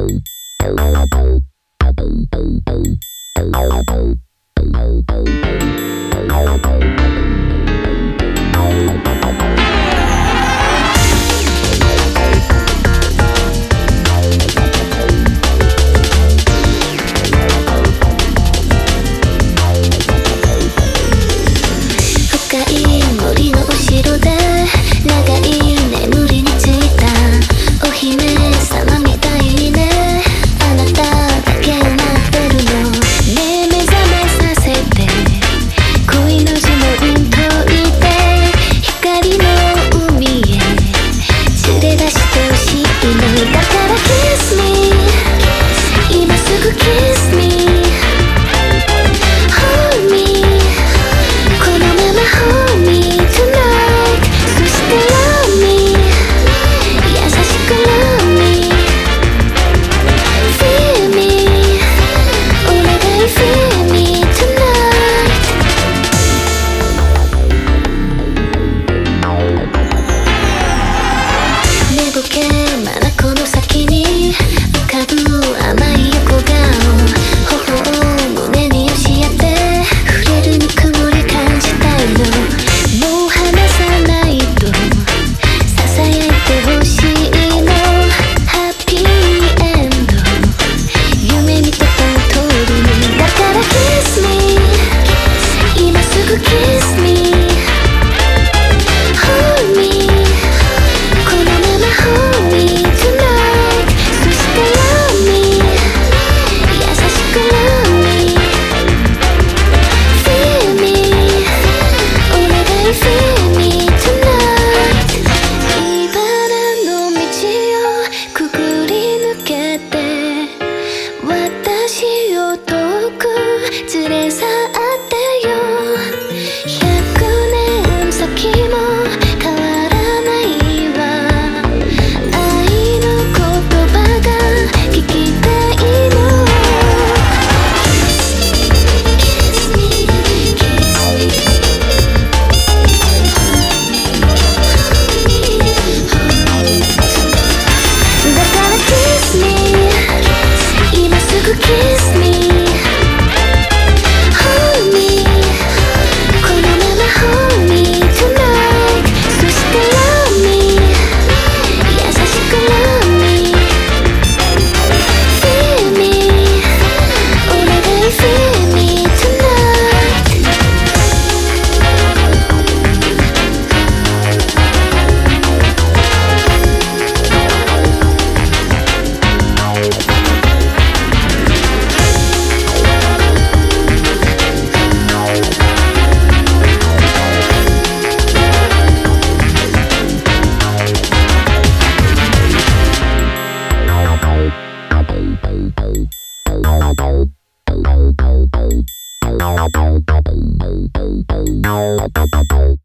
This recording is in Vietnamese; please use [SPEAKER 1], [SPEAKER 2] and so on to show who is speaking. [SPEAKER 1] Thank you.
[SPEAKER 2] 連れ去 Thank you.